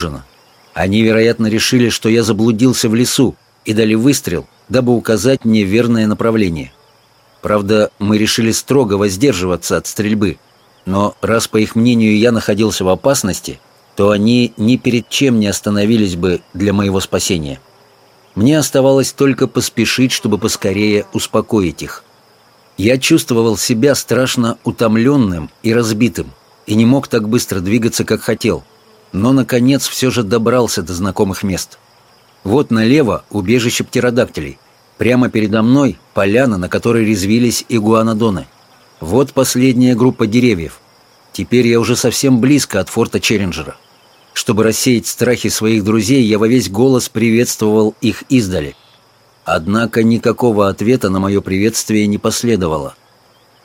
ужина. Они, вероятно, решили, что я заблудился в лесу и дали выстрел, дабы указать мне верное направление. Правда, мы решили строго воздерживаться от стрельбы, но раз, по их мнению, я находился в опасности, то они ни перед чем не остановились бы для моего спасения. Мне оставалось только поспешить, чтобы поскорее успокоить их. Я чувствовал себя страшно утомленным и разбитым, и не мог так быстро двигаться, как хотел, но, наконец, все же добрался до знакомых мест. Вот налево убежище птеродактилей – Прямо передо мной поляна, на которой резвились игуанодоны. Вот последняя группа деревьев. Теперь я уже совсем близко от форта Челленджера. Чтобы рассеять страхи своих друзей, я во весь голос приветствовал их издали. Однако никакого ответа на мое приветствие не последовало.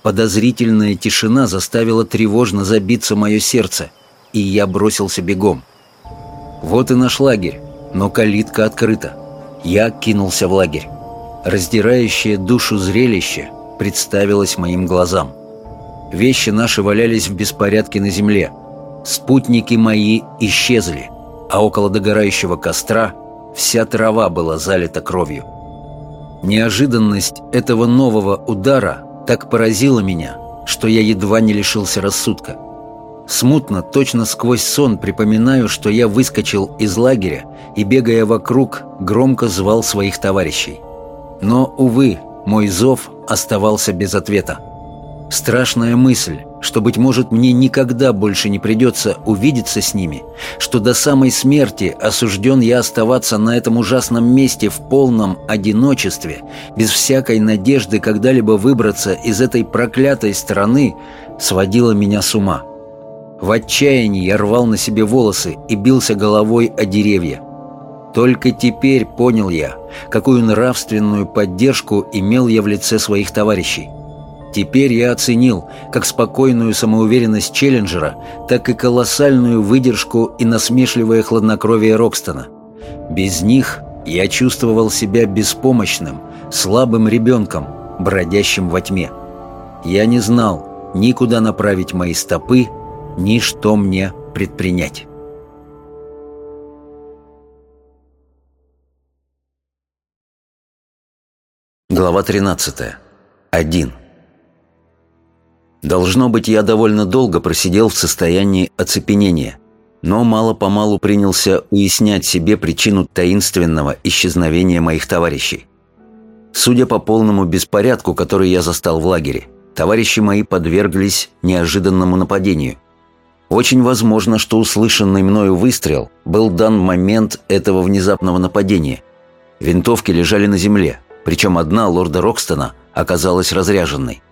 Подозрительная тишина заставила тревожно забиться мое сердце, и я бросился бегом. Вот и наш лагерь, но калитка открыта. Я кинулся в лагерь раздирающее душу зрелище представилось моим глазам. Вещи наши валялись в беспорядке на земле. Спутники мои исчезли, а около догорающего костра вся трава была залита кровью. Неожиданность этого нового удара так поразила меня, что я едва не лишился рассудка. Смутно, точно сквозь сон припоминаю, что я выскочил из лагеря и, бегая вокруг, громко звал своих товарищей – но, увы, мой зов оставался без ответа. Страшная мысль, что, быть может, мне никогда больше не придется увидеться с ними, что до самой смерти осужден я оставаться на этом ужасном месте в полном одиночестве, без всякой надежды когда-либо выбраться из этой проклятой страны, сводила меня с ума. В отчаянии я рвал на себе волосы и бился головой о деревья. Только теперь понял я, какую нравственную поддержку имел я в лице своих товарищей. Теперь я оценил как спокойную самоуверенность Челленджера, так и колоссальную выдержку и насмешливое хладнокровие Рокстона. Без них я чувствовал себя беспомощным, слабым ребенком, бродящим во тьме. Я не знал ни куда направить мои стопы, ни что мне предпринять. Глава 13. 1. Должно быть, я довольно долго просидел в состоянии оцепенения, но мало-помалу принялся уяснять себе причину таинственного исчезновения моих товарищей. Судя по полному беспорядку, который я застал в лагере, товарищи мои подверглись неожиданному нападению. Очень возможно, что услышанный мною выстрел был дан в момент этого внезапного нападения. Винтовки лежали на земле, причем одна лорда Рокстона оказалась разряженной.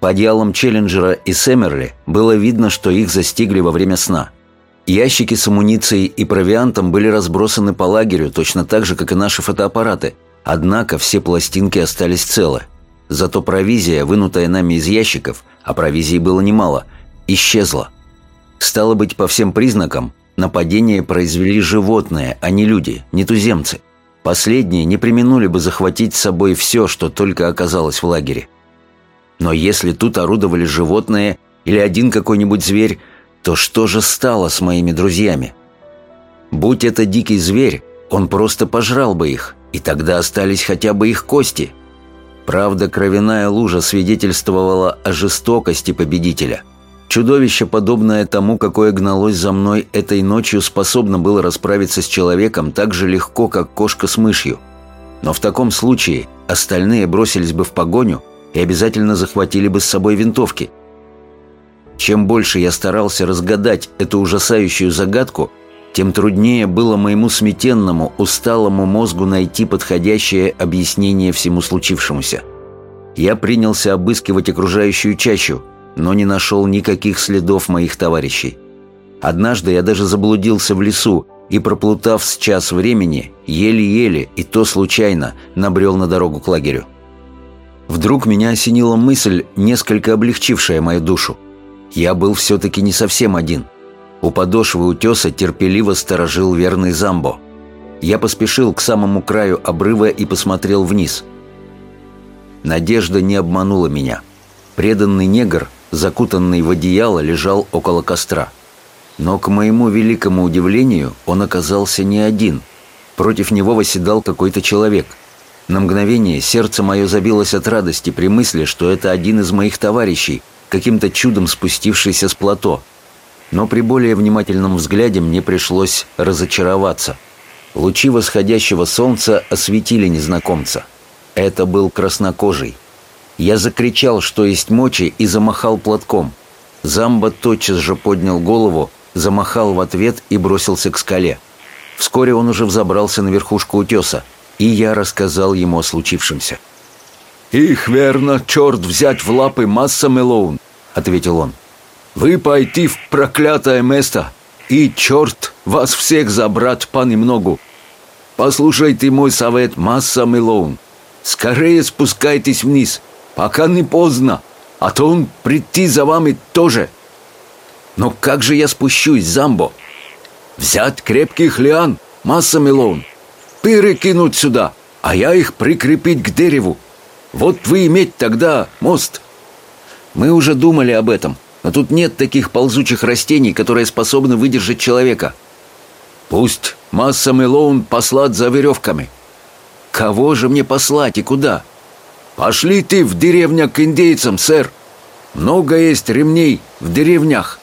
По одеялам Челленджера и Сэмерли было видно, что их застигли во время сна. Ящики с амуницией и провиантом были разбросаны по лагерю, точно так же, как и наши фотоаппараты. Однако все пластинки остались целы. Зато провизия, вынутая нами из ящиков, а провизии было немало, исчезла. Стало быть, по всем признакам, нападение произвели животные, а не люди, не туземцы – Последние не применули бы захватить с собой все, что только оказалось в лагере. Но если тут орудовали животные или один какой-нибудь зверь, то что же стало с моими друзьями? Будь это дикий зверь, он просто пожрал бы их, и тогда остались хотя бы их кости. Правда, кровяная лужа свидетельствовала о жестокости победителя – Чудовище, подобное тому, какое гналось за мной этой ночью, способно было расправиться с человеком так же легко, как кошка с мышью. Но в таком случае остальные бросились бы в погоню и обязательно захватили бы с собой винтовки. Чем больше я старался разгадать эту ужасающую загадку, тем труднее было моему сметенному, усталому мозгу найти подходящее объяснение всему случившемуся. Я принялся обыскивать окружающую чащу – но не нашел никаких следов моих товарищей. Однажды я даже заблудился в лесу и, проплутав с час времени, еле-еле, и то случайно, набрел на дорогу к лагерю. Вдруг меня осенила мысль, несколько облегчившая мою душу. Я был все-таки не совсем один. У подошвы утеса терпеливо сторожил верный Замбо. Я поспешил к самому краю обрыва и посмотрел вниз. Надежда не обманула меня. Преданный негр закутанный в одеяло, лежал около костра. Но, к моему великому удивлению, он оказался не один. Против него восседал какой-то человек. На мгновение сердце мое забилось от радости при мысли, что это один из моих товарищей, каким-то чудом спустившийся с плато. Но при более внимательном взгляде мне пришлось разочароваться. Лучи восходящего солнца осветили незнакомца. Это был краснокожий. Я закричал, что есть мочи, и замахал платком. Замба тотчас же поднял голову, замахал в ответ и бросился к скале. Вскоре он уже взобрался на верхушку утеса, и я рассказал ему о случившемся. «Их, верно, черт взять в лапы масса Мелоун», — ответил он. «Вы пойти в проклятое место, и черт вас всех забрать понемногу. Послушайте мой совет, масса Мелоун. Скорее спускайтесь вниз, пока не поздно, а то он прийти за вами тоже». «Но как же я спущусь, Замбо?» «Взять крепких лиан, масса Мелоун, перекинуть сюда, а я их прикрепить к дереву. Вот вы иметь тогда мост». Мы уже думали об этом, но тут нет таких ползучих растений, которые способны выдержать человека. Пусть масса Мелоун послать за веревками. Кого же мне послать и куда? Пошли ты в деревню к индейцам, сэр. Много есть ремней в деревнях.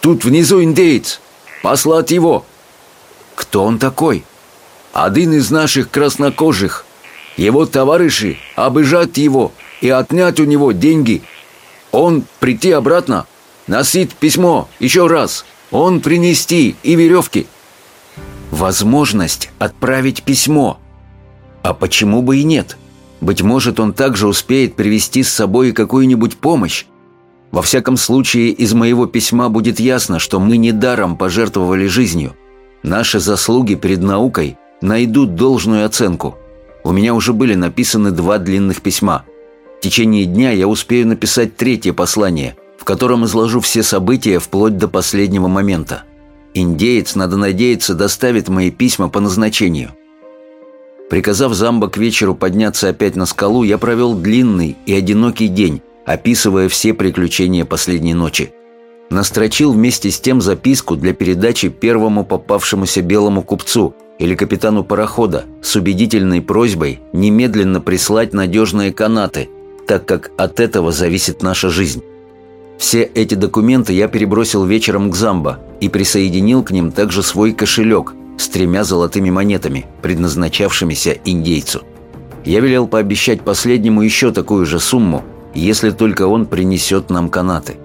Тут внизу индейец. Послать его. Кто он такой? Один из наших краснокожих. Его товарищи обижать его и отнять у него деньги. Он прийти обратно, носить письмо еще раз. Он принести и веревки. Возможность отправить письмо. А почему бы и нет? Быть может, он также успеет привести с собой какую-нибудь помощь. Во всяком случае, из моего письма будет ясно, что мы недаром пожертвовали жизнью. Наши заслуги перед наукой найдут должную оценку. У меня уже были написаны два длинных письма. В течение дня я успею написать третье послание, в котором изложу все события вплоть до последнего момента. Индеец, надо надеяться, доставит мои письма по назначению. Приказав Замбо к вечеру подняться опять на скалу, я провел длинный и одинокий день, описывая все приключения последней ночи. Настрочил вместе с тем записку для передачи первому попавшемуся белому купцу или капитану парохода с убедительной просьбой немедленно прислать надежные канаты, так как от этого зависит наша жизнь. Все эти документы я перебросил вечером к Замбо и присоединил к ним также свой кошелек с тремя золотыми монетами, предназначавшимися индейцу. Я велел пообещать последнему еще такую же сумму, если только он принесет нам канаты.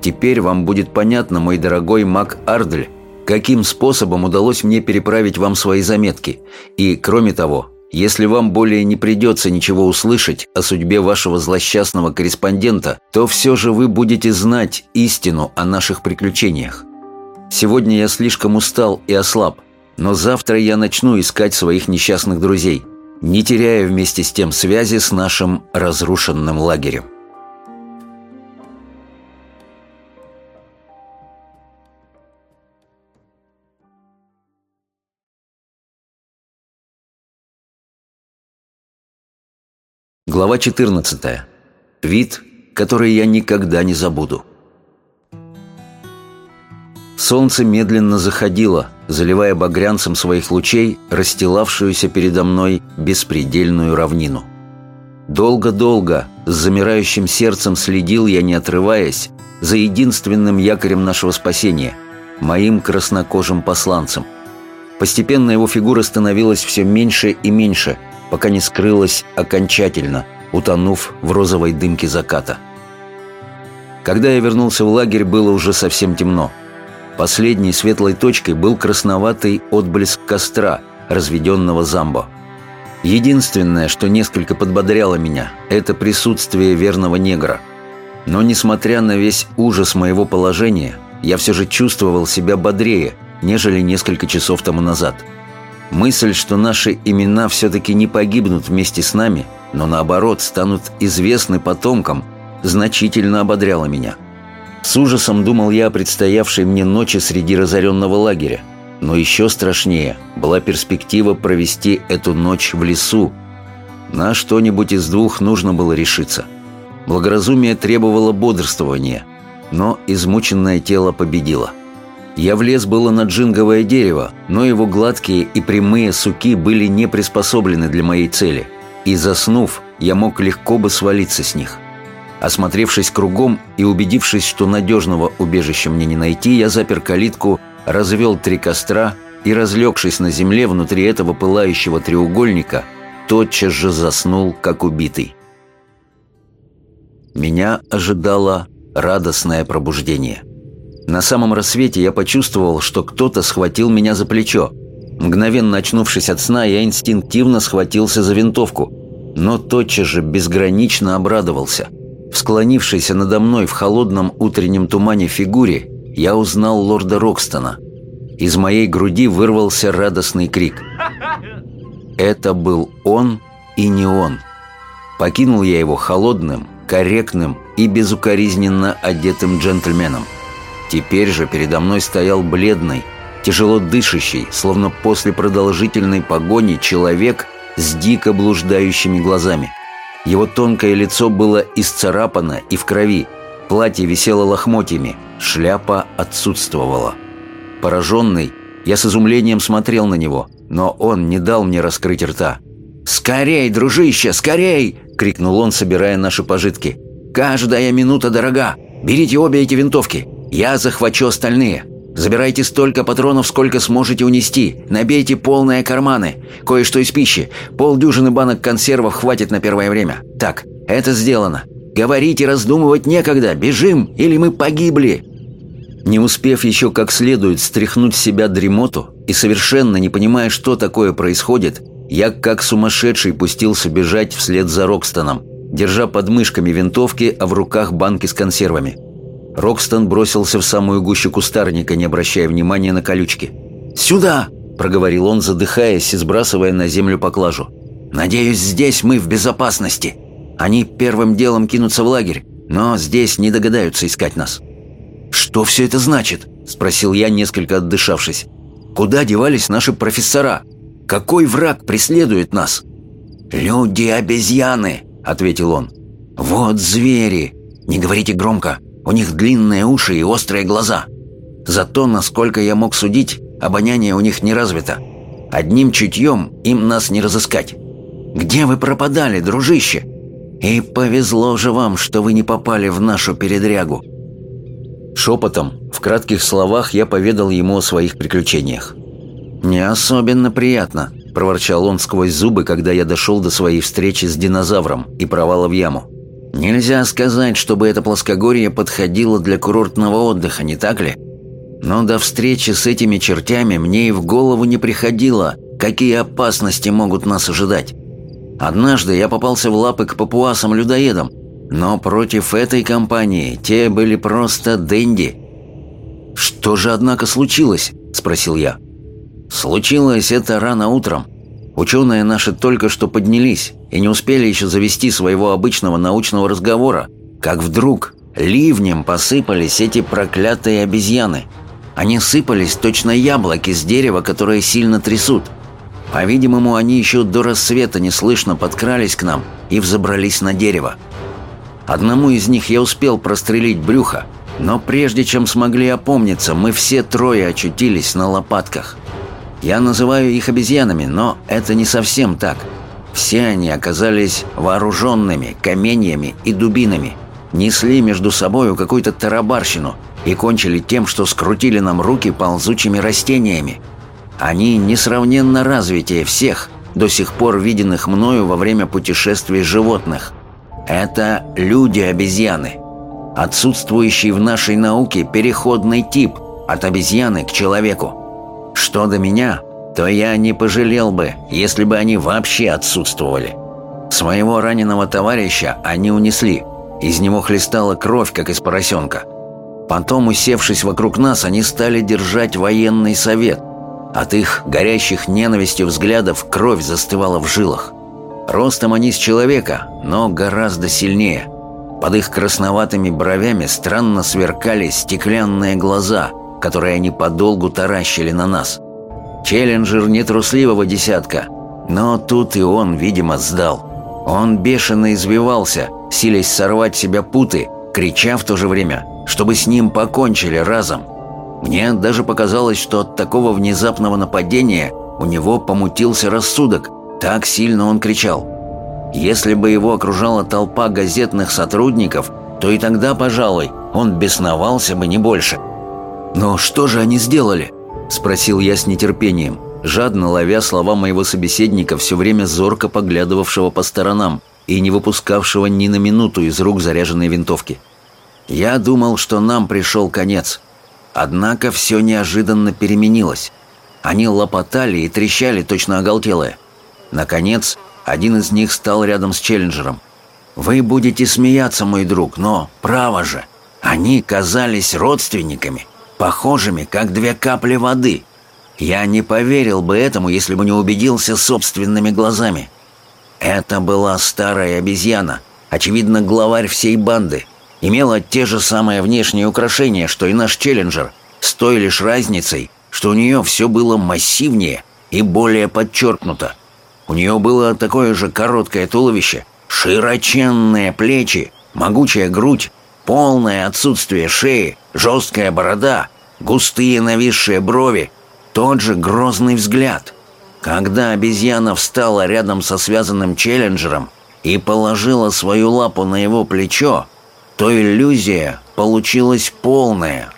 Теперь вам будет понятно, мой дорогой Мак Ардль, каким способом удалось мне переправить вам свои заметки. И, кроме того, если вам более не придется ничего услышать о судьбе вашего злосчастного корреспондента, то все же вы будете знать истину о наших приключениях. Сегодня я слишком устал и ослаб, но завтра я начну искать своих несчастных друзей, не теряя вместе с тем связи с нашим разрушенным лагерем. Глава 14. Вид, который я никогда не забуду. Солнце медленно заходило, заливая багрянцем своих лучей расстилавшуюся передо мной беспредельную равнину. Долго-долго, с замирающим сердцем следил я, не отрываясь, за единственным якорем нашего спасения – моим краснокожим посланцем. Постепенно его фигура становилась все меньше и меньше, пока не скрылась окончательно, утонув в розовой дымке заката. Когда я вернулся в лагерь, было уже совсем темно – Последней светлой точкой был красноватый отблеск костра, разведенного замбо. Единственное, что несколько подбодряло меня, это присутствие верного негра. Но несмотря на весь ужас моего положения, я все же чувствовал себя бодрее, нежели несколько часов тому назад. Мысль, что наши имена все-таки не погибнут вместе с нами, но наоборот станут известны потомкам, значительно ободряла меня – с ужасом думал я о предстоявшей мне ночи среди разоренного лагеря. Но еще страшнее была перспектива провести эту ночь в лесу. На что-нибудь из двух нужно было решиться. Благоразумие требовало бодрствования, но измученное тело победило. Я влез было на джинговое дерево, но его гладкие и прямые суки были не приспособлены для моей цели. И заснув, я мог легко бы свалиться с них. Осмотревшись кругом и убедившись, что надежного убежища мне не найти, я запер калитку, развел три костра и, разлегшись на земле внутри этого пылающего треугольника, тотчас же заснул, как убитый. Меня ожидало радостное пробуждение. На самом рассвете я почувствовал, что кто-то схватил меня за плечо. Мгновенно очнувшись от сна, я инстинктивно схватился за винтовку, но тотчас же безгранично обрадовался. В склонившейся надо мной в холодном утреннем тумане фигуре я узнал лорда Рокстона. Из моей груди вырвался радостный крик. Это был он и не он. Покинул я его холодным, корректным и безукоризненно одетым джентльменом. Теперь же передо мной стоял бледный, тяжело дышащий, словно после продолжительной погони человек с дико блуждающими глазами. Его тонкое лицо было исцарапано и в крови, платье висело лохмотьями, шляпа отсутствовала. Пораженный, я с изумлением смотрел на него, но он не дал мне раскрыть рта. «Скорей, дружище, скорей!» — крикнул он, собирая наши пожитки. «Каждая минута дорога! Берите обе эти винтовки! Я захвачу остальные! Забирайте столько патронов, сколько сможете унести! Набейте полные карманы! Кое-что из пищи! Полдюжины банок консервов хватит на первое время! Так, это сделано! Говорите, раздумывать некогда! Бежим, или мы погибли!» Не успев еще как следует стряхнуть с себя дремоту и совершенно не понимая, что такое происходит, я как сумасшедший пустился бежать вслед за Рокстоном, держа под мышками винтовки, а в руках банки с консервами. Рокстон бросился в самую гущу кустарника, не обращая внимания на колючки. «Сюда!» – проговорил он, задыхаясь и сбрасывая на землю поклажу. «Надеюсь, здесь мы в безопасности. Они первым делом кинутся в лагерь, но здесь не догадаются искать нас». «Что все это значит?» – спросил я, несколько отдышавшись. «Куда девались наши профессора?» Какой враг преследует нас?» «Люди-обезьяны», — ответил он. «Вот звери. Не говорите громко. У них длинные уши и острые глаза. Зато, насколько я мог судить, обоняние у них не развито. Одним чутьем им нас не разыскать. Где вы пропадали, дружище? И повезло же вам, что вы не попали в нашу передрягу». Шепотом, в кратких словах я поведал ему о своих приключениях. «Не особенно приятно», – проворчал он сквозь зубы, когда я дошел до своей встречи с динозавром и провала в яму. «Нельзя сказать, чтобы это плоскогорье подходило для курортного отдыха, не так ли? Но до встречи с этими чертями мне и в голову не приходило, какие опасности могут нас ожидать. Однажды я попался в лапы к папуасам-людоедам, но против этой компании те были просто денди». «Что же, однако, случилось?» – спросил я. Случилось это рано утром. Ученые наши только что поднялись и не успели еще завести своего обычного научного разговора, как вдруг ливнем посыпались эти проклятые обезьяны. Они сыпались точно яблоки с дерева, которое сильно трясут. По-видимому, они еще до рассвета неслышно подкрались к нам и взобрались на дерево. Одному из них я успел прострелить брюхо, но прежде чем смогли опомниться, мы все трое очутились на лопатках – я называю их обезьянами, но это не совсем так. Все они оказались вооруженными каменьями и дубинами, несли между собою какую-то тарабарщину и кончили тем, что скрутили нам руки ползучими растениями. Они несравненно развитее всех, до сих пор виденных мною во время путешествий животных. Это люди-обезьяны. Отсутствующий в нашей науке переходный тип от обезьяны к человеку. Что до меня, то я не пожалел бы, если бы они вообще отсутствовали. Своего раненого товарища они унесли. Из него хлестала кровь, как из поросенка. Потом, усевшись вокруг нас, они стали держать военный совет. От их горящих ненавистью взглядов кровь застывала в жилах. Ростом они с человека, но гораздо сильнее. Под их красноватыми бровями странно сверкали стеклянные глаза – которые они подолгу таращили на нас. Челленджер нетрусливого десятка, но тут и он, видимо, сдал. Он бешено извивался, силясь сорвать себя путы, крича в то же время, чтобы с ним покончили разом. Мне даже показалось, что от такого внезапного нападения у него помутился рассудок. Так сильно он кричал. Если бы его окружала толпа газетных сотрудников, то и тогда, пожалуй, он бесновался бы не больше. «Но что же они сделали?» – спросил я с нетерпением, жадно ловя слова моего собеседника, все время зорко поглядывавшего по сторонам и не выпускавшего ни на минуту из рук заряженной винтовки. Я думал, что нам пришел конец. Однако все неожиданно переменилось. Они лопотали и трещали, точно оголтелые. Наконец, один из них стал рядом с Челленджером. «Вы будете смеяться, мой друг, но, право же, они казались родственниками» похожими, как две капли воды. Я не поверил бы этому, если бы не убедился собственными глазами. Это была старая обезьяна, очевидно, главарь всей банды. Имела те же самые внешние украшения, что и наш Челленджер, с той лишь разницей, что у нее все было массивнее и более подчеркнуто. У нее было такое же короткое туловище, широченные плечи, могучая грудь Полное отсутствие шеи, жесткая борода, густые нависшие брови, тот же грозный взгляд. Когда обезьяна встала рядом со связанным челленджером и положила свою лапу на его плечо, то иллюзия получилась полная.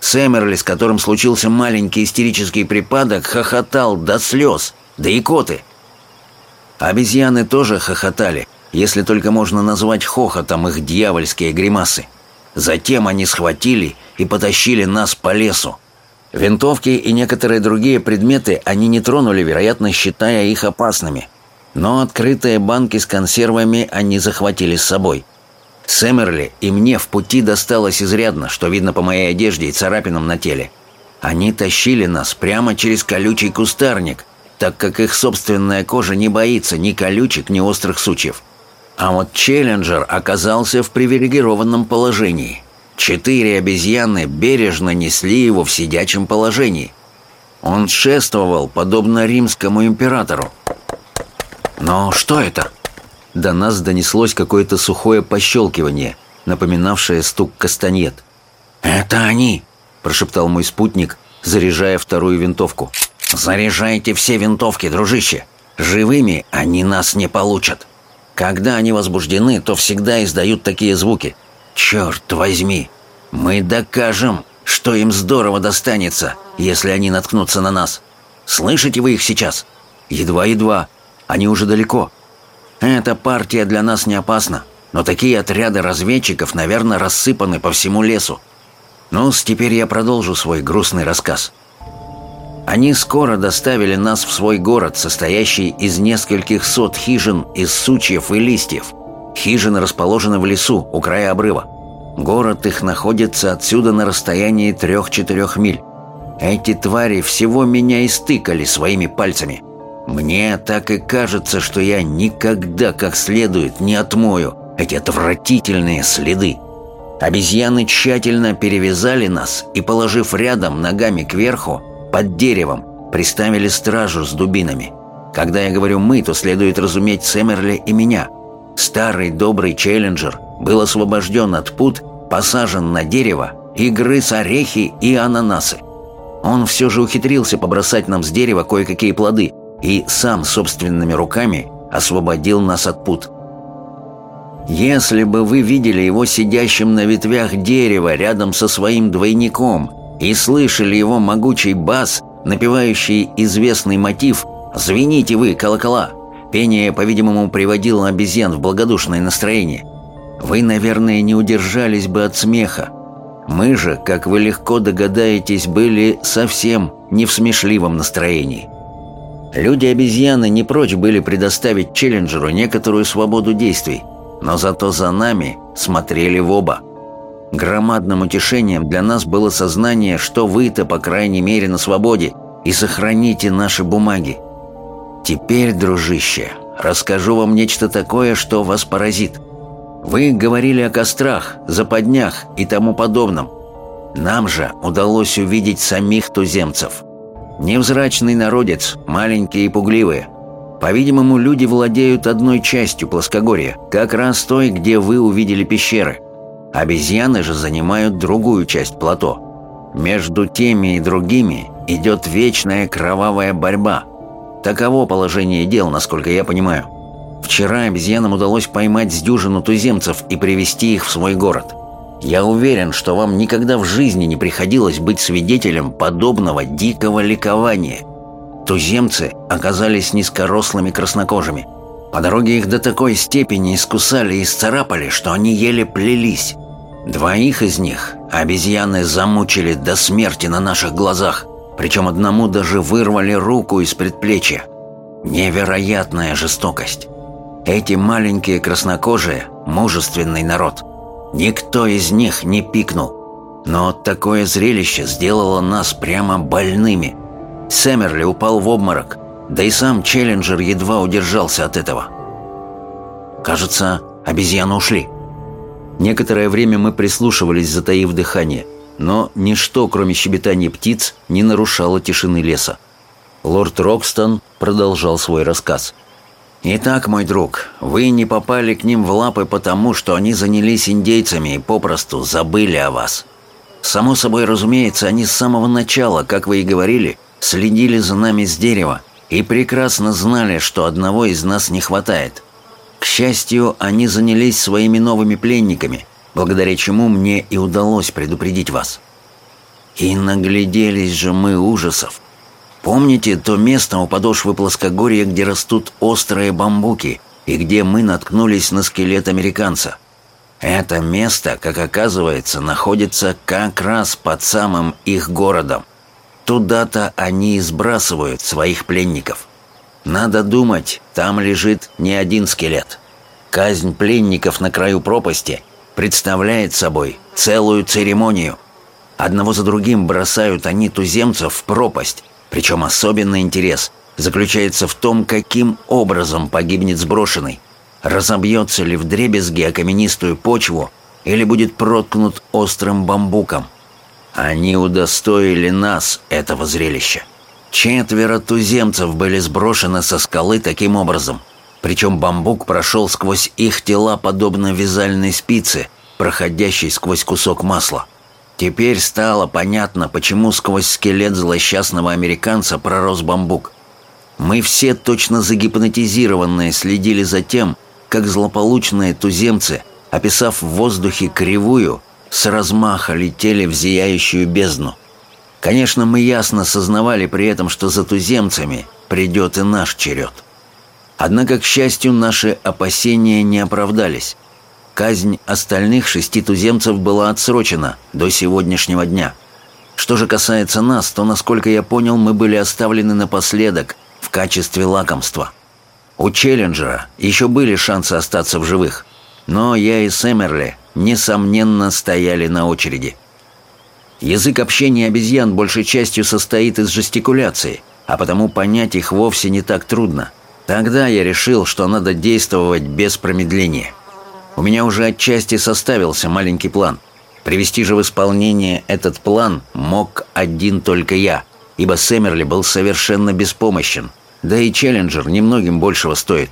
Сэмерли, с которым случился маленький истерический припадок, хохотал до слез, да и коты. Обезьяны тоже хохотали, если только можно назвать хохотом их дьявольские гримасы. Затем они схватили и потащили нас по лесу. Винтовки и некоторые другие предметы они не тронули, вероятно, считая их опасными. Но открытые банки с консервами они захватили с собой. Сэмерли и мне в пути досталось изрядно, что видно по моей одежде и царапинам на теле. Они тащили нас прямо через колючий кустарник, так как их собственная кожа не боится ни колючек, ни острых сучьев. А вот Челленджер оказался в привилегированном положении. Четыре обезьяны бережно несли его в сидячем положении. Он шествовал, подобно римскому императору. Но что это? До нас донеслось какое-то сухое пощелкивание, напоминавшее стук кастаньет. «Это они!» – прошептал мой спутник, заряжая вторую винтовку. «Заряжайте все винтовки, дружище! Живыми они нас не получат!» Когда они возбуждены, то всегда издают такие звуки. Черт возьми, мы докажем, что им здорово достанется, если они наткнутся на нас. Слышите вы их сейчас? Едва-едва. Они уже далеко. Эта партия для нас не опасна, но такие отряды разведчиков, наверное, рассыпаны по всему лесу. ну теперь я продолжу свой грустный рассказ. Они скоро доставили нас в свой город, состоящий из нескольких сот хижин из сучьев и листьев. Хижины расположены в лесу, у края обрыва. Город их находится отсюда на расстоянии трех-четырех миль. Эти твари всего меня истыкали своими пальцами. Мне так и кажется, что я никогда как следует не отмою эти отвратительные следы. Обезьяны тщательно перевязали нас и, положив рядом ногами кверху, под деревом приставили стражу с дубинами. Когда я говорю «мы», то следует разуметь Сэмерли и меня. Старый добрый челленджер был освобожден от пут, посажен на дерево и грыз орехи и ананасы. Он все же ухитрился побросать нам с дерева кое-какие плоды и сам собственными руками освободил нас от пут. Если бы вы видели его сидящим на ветвях дерева рядом со своим двойником – и слышали его могучий бас, напевающий известный мотив «Звените вы, колокола!». Пение, по-видимому, приводило обезьян в благодушное настроение. Вы, наверное, не удержались бы от смеха. Мы же, как вы легко догадаетесь, были совсем не в смешливом настроении. Люди-обезьяны не прочь были предоставить Челленджеру некоторую свободу действий, но зато за нами смотрели в оба. Громадным утешением для нас было сознание, что вы-то, по крайней мере, на свободе и сохраните наши бумаги. Теперь, дружище, расскажу вам нечто такое, что вас поразит. Вы говорили о кострах, западнях и тому подобном. Нам же удалось увидеть самих туземцев. Невзрачный народец, маленькие и пугливые. По-видимому, люди владеют одной частью плоскогорья, как раз той, где вы увидели пещеры – Обезьяны же занимают другую часть плато. между теми и другими идет вечная кровавая борьба. Таково положение дел, насколько я понимаю. Вчера обезьянам удалось поймать с дюжину туземцев и привести их в свой город. Я уверен, что вам никогда в жизни не приходилось быть свидетелем подобного дикого ликования. Туземцы оказались низкорослыми краснокожими. По дороге их до такой степени искусали и исцарапали, что они еле плелись. Двоих из них обезьяны замучили до смерти на наших глазах, причем одному даже вырвали руку из предплечья. Невероятная жестокость. Эти маленькие краснокожие – мужественный народ. Никто из них не пикнул. Но такое зрелище сделало нас прямо больными. Сэмерли упал в обморок, да и сам Челленджер едва удержался от этого. Кажется, обезьяны ушли. Некоторое время мы прислушивались, затаив дыхание, но ничто, кроме щебетания птиц, не нарушало тишины леса. Лорд Рокстон продолжал свой рассказ. «Итак, мой друг, вы не попали к ним в лапы потому, что они занялись индейцами и попросту забыли о вас. Само собой разумеется, они с самого начала, как вы и говорили, следили за нами с дерева и прекрасно знали, что одного из нас не хватает. Счастью, они занялись своими новыми пленниками, благодаря чему мне и удалось предупредить вас. И нагляделись же мы ужасов. Помните то место у подошвы плоскогорья, где растут острые бамбуки, и где мы наткнулись на скелет американца? Это место, как оказывается, находится как раз под самым их городом. Туда-то они и сбрасывают своих пленников. Надо думать, там лежит не один скелет. Казнь пленников на краю пропасти представляет собой целую церемонию. Одного за другим бросают они туземцев в пропасть, причем особенный интерес заключается в том, каким образом погибнет сброшенный. Разобьется ли в дребезги о почву или будет проткнут острым бамбуком. Они удостоили нас этого зрелища. Четверо туземцев были сброшены со скалы таким образом. Причем бамбук прошел сквозь их тела подобно вязальной спице, проходящей сквозь кусок масла. Теперь стало понятно, почему сквозь скелет злосчастного американца пророс бамбук. Мы все точно загипнотизированные следили за тем, как злополучные туземцы, описав в воздухе кривую, с размаха летели в зияющую бездну. Конечно, мы ясно сознавали при этом, что за туземцами придет и наш черед. Однако, к счастью, наши опасения не оправдались. Казнь остальных шести туземцев была отсрочена до сегодняшнего дня. Что же касается нас, то, насколько я понял, мы были оставлены напоследок в качестве лакомства. У Челленджера еще были шансы остаться в живых, но я и Сэмерли, несомненно, стояли на очереди – Язык общения обезьян большей частью состоит из жестикуляции, а потому понять их вовсе не так трудно. Тогда я решил, что надо действовать без промедления. У меня уже отчасти составился маленький план. Привести же в исполнение этот план мог один только я, ибо Сэмерли был совершенно беспомощен. Да и Челленджер немногим большего стоит.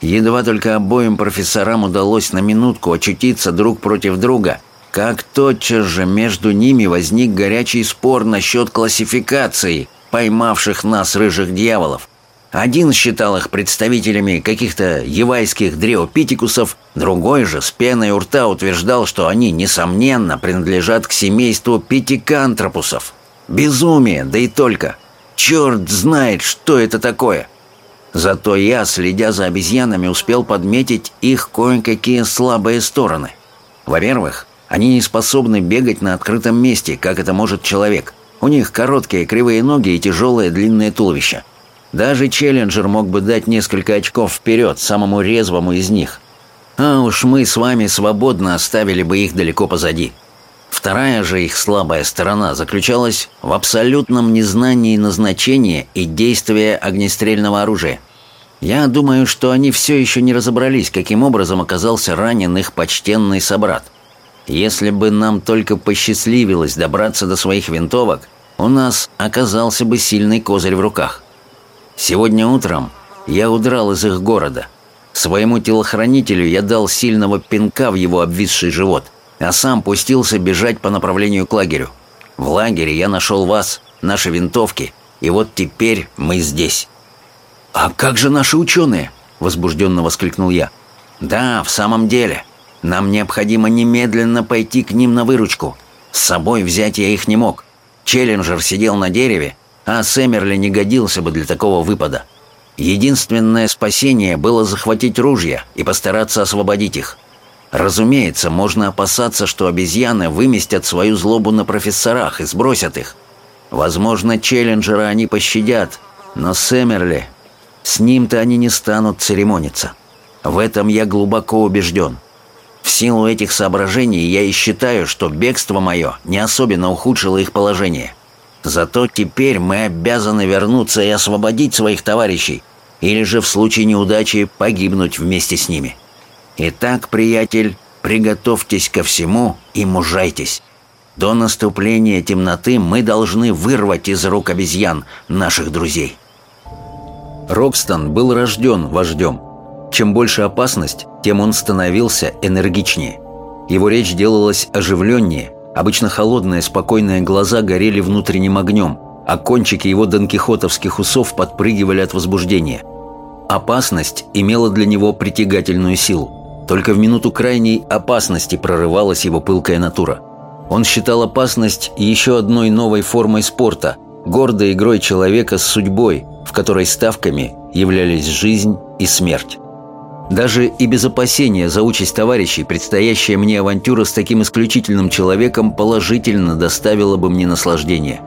Едва только обоим профессорам удалось на минутку очутиться друг против друга – как тотчас же между ними возник горячий спор насчет классификации поймавших нас рыжих дьяволов. Один считал их представителями каких-то евайских дреопитикусов, другой же с пеной у рта утверждал, что они, несомненно, принадлежат к семейству питикантропусов. Безумие, да и только. Черт знает, что это такое. Зато я, следя за обезьянами, успел подметить их кое-какие слабые стороны. Во-первых, они не способны бегать на открытом месте, как это может человек. У них короткие кривые ноги и тяжелое длинное туловище. Даже Челленджер мог бы дать несколько очков вперед самому резвому из них. А уж мы с вами свободно оставили бы их далеко позади. Вторая же их слабая сторона заключалась в абсолютном незнании назначения и действия огнестрельного оружия. Я думаю, что они все еще не разобрались, каким образом оказался ранен их почтенный собрат. Если бы нам только посчастливилось добраться до своих винтовок, у нас оказался бы сильный козырь в руках. Сегодня утром я удрал из их города. Своему телохранителю я дал сильного пинка в его обвисший живот, а сам пустился бежать по направлению к лагерю. В лагере я нашел вас, наши винтовки, и вот теперь мы здесь». «А как же наши ученые?» – возбужденно воскликнул я. «Да, в самом деле. Нам необходимо немедленно пойти к ним на выручку. С собой взять я их не мог. Челленджер сидел на дереве, а Сэмерли не годился бы для такого выпада. Единственное спасение было захватить ружья и постараться освободить их. Разумеется, можно опасаться, что обезьяны выместят свою злобу на профессорах и сбросят их. Возможно, Челленджера они пощадят, но Сэмерли... С ним-то они не станут церемониться. В этом я глубоко убежден. В силу этих соображений я и считаю, что бегство мое не особенно ухудшило их положение. Зато теперь мы обязаны вернуться и освободить своих товарищей, или же в случае неудачи погибнуть вместе с ними. Итак, приятель, приготовьтесь ко всему и мужайтесь. До наступления темноты мы должны вырвать из рук обезьян наших друзей. Рокстон был рожден вождем – чем больше опасность, тем он становился энергичнее. Его речь делалась оживленнее, обычно холодные, спокойные глаза горели внутренним огнем, а кончики его донкихотовских усов подпрыгивали от возбуждения. Опасность имела для него притягательную силу. Только в минуту крайней опасности прорывалась его пылкая натура. Он считал опасность еще одной новой формой спорта, гордой игрой человека с судьбой, в которой ставками являлись жизнь и смерть. Даже и без опасения за участь товарищей, предстоящая мне авантюра с таким исключительным человеком положительно доставила бы мне наслаждение.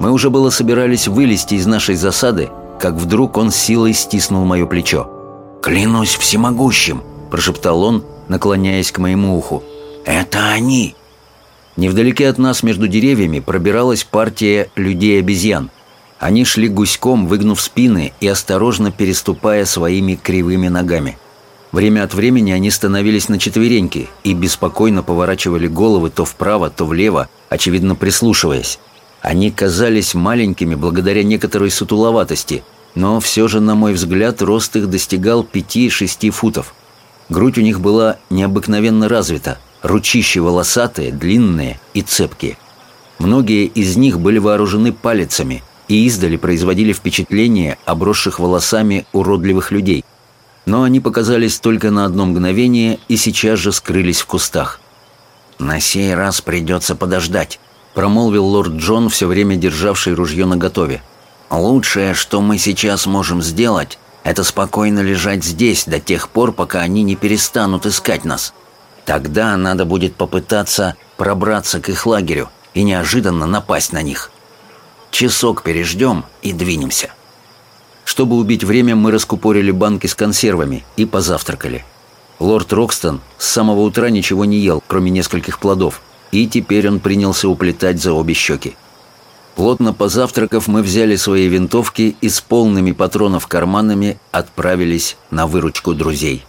Мы уже было собирались вылезти из нашей засады, как вдруг он силой стиснул мое плечо. «Клянусь всемогущим!» – прошептал он, наклоняясь к моему уху. «Это они!» Невдалеке от нас между деревьями пробиралась партия людей-обезьян. Они шли гуськом, выгнув спины и осторожно переступая своими кривыми ногами. Время от времени они становились на четвереньки и беспокойно поворачивали головы то вправо, то влево, очевидно прислушиваясь. Они казались маленькими благодаря некоторой сутуловатости, но все же, на мой взгляд, рост их достигал 5-6 футов. Грудь у них была необыкновенно развита, ручища волосатые, длинные и цепкие. Многие из них были вооружены палицами и издали производили впечатление обросших волосами уродливых людей – но они показались только на одно мгновение и сейчас же скрылись в кустах. «На сей раз придется подождать», — промолвил лорд Джон, все время державший ружье наготове. «Лучшее, что мы сейчас можем сделать, это спокойно лежать здесь до тех пор, пока они не перестанут искать нас. Тогда надо будет попытаться пробраться к их лагерю и неожиданно напасть на них. Часок переждем и двинемся». Чтобы убить время, мы раскупорили банки с консервами и позавтракали. Лорд Рокстон с самого утра ничего не ел, кроме нескольких плодов, и теперь он принялся уплетать за обе щеки. Плотно позавтракав, мы взяли свои винтовки и с полными патронов карманами отправились на выручку друзей.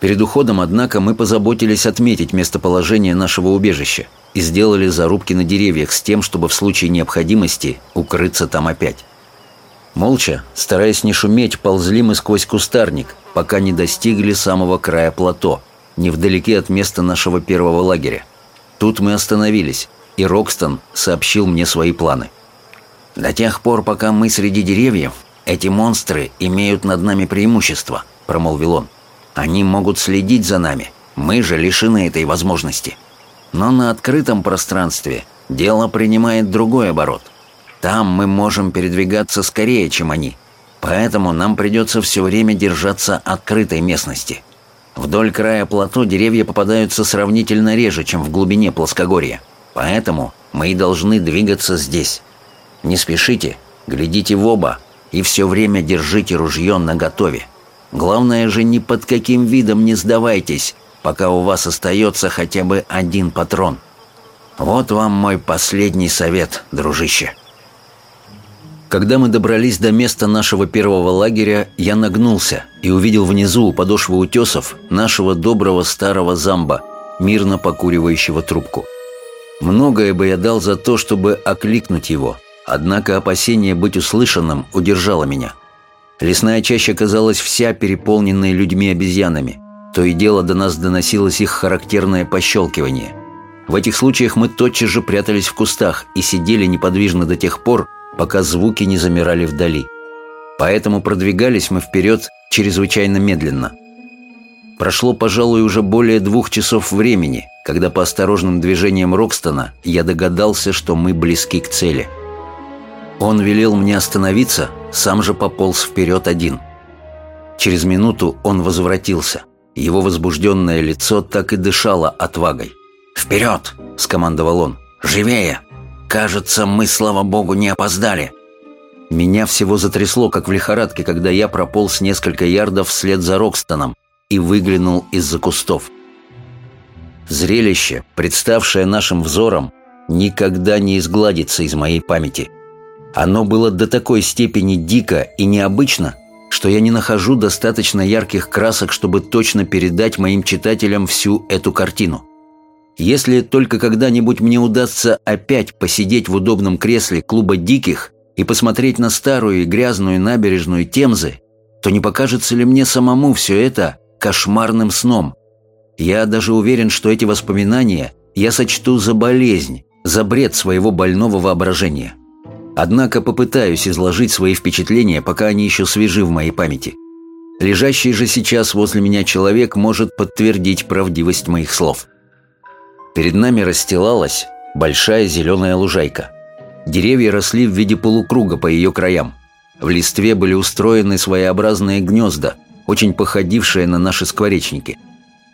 Перед уходом, однако, мы позаботились отметить местоположение нашего убежища и сделали зарубки на деревьях с тем, чтобы в случае необходимости укрыться там опять. Молча, стараясь не шуметь, ползли мы сквозь кустарник, пока не достигли самого края плато, невдалеке от места нашего первого лагеря. Тут мы остановились, и Рокстон сообщил мне свои планы. «До тех пор, пока мы среди деревьев, эти монстры имеют над нами преимущество», — промолвил он. «Они могут следить за нами, мы же лишены этой возможности. Но на открытом пространстве дело принимает другой оборот. Там мы можем передвигаться скорее, чем они. Поэтому нам придется все время держаться открытой местности. Вдоль края плато деревья попадаются сравнительно реже, чем в глубине плоскогорья. Поэтому мы и должны двигаться здесь. Не спешите, глядите в оба и все время держите ружье наготове. Главное же, ни под каким видом не сдавайтесь, пока у вас остается хотя бы один патрон. Вот вам мой последний совет, дружище. Когда мы добрались до места нашего первого лагеря, я нагнулся и увидел внизу у подошвы утесов нашего доброго старого замба, мирно покуривающего трубку. Многое бы я дал за то, чтобы окликнуть его, однако опасение быть услышанным удержало меня. Лесная чаща казалась вся переполненной людьми-обезьянами. То и дело до нас доносилось их характерное пощелкивание. В этих случаях мы тотчас же прятались в кустах и сидели неподвижно до тех пор, пока звуки не замирали вдали. Поэтому продвигались мы вперед чрезвычайно медленно. Прошло, пожалуй, уже более двух часов времени, когда по осторожным движениям Рокстона я догадался, что мы близки к цели. Он велел мне остановиться, сам же пополз вперед один. Через минуту он возвратился. Его возбужденное лицо так и дышало отвагой. «Вперед!» – скомандовал он. «Живее! Кажется, мы, слава богу, не опоздали!» Меня всего затрясло, как в лихорадке, когда я прополз несколько ярдов вслед за Рокстоном и выглянул из-за кустов. Зрелище, представшее нашим взором, никогда не изгладится из моей памяти. Оно было до такой степени дико и необычно, что я не нахожу достаточно ярких красок, чтобы точно передать моим читателям всю эту картину. Если только когда-нибудь мне удастся опять посидеть в удобном кресле клуба диких и посмотреть на старую и грязную набережную Темзы, то не покажется ли мне самому все это кошмарным сном? Я даже уверен, что эти воспоминания я сочту за болезнь, за бред своего больного воображения. Однако попытаюсь изложить свои впечатления, пока они еще свежи в моей памяти. Лежащий же сейчас возле меня человек может подтвердить правдивость моих слов. Перед нами расстилалась большая зеленая лужайка. Деревья росли в виде полукруга по ее краям. В листве были устроены своеобразные гнезда, очень походившие на наши скворечники.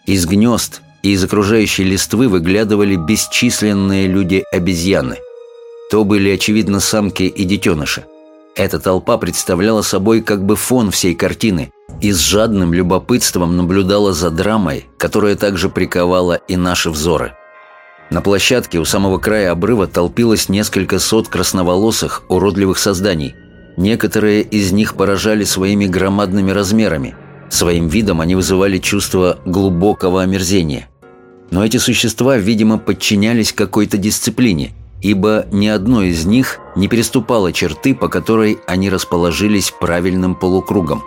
Из гнезд и из окружающей листвы выглядывали бесчисленные люди-обезьяны. То были, очевидно, самки и детеныши. Эта толпа представляла собой как бы фон всей картины и с жадным любопытством наблюдала за драмой, которая также приковала и наши взоры. На площадке у самого края обрыва толпилось несколько сот красноволосых, уродливых созданий. Некоторые из них поражали своими громадными размерами. Своим видом они вызывали чувство глубокого омерзения. Но эти существа, видимо, подчинялись какой-то дисциплине, ибо ни одно из них не переступало черты, по которой они расположились правильным полукругом.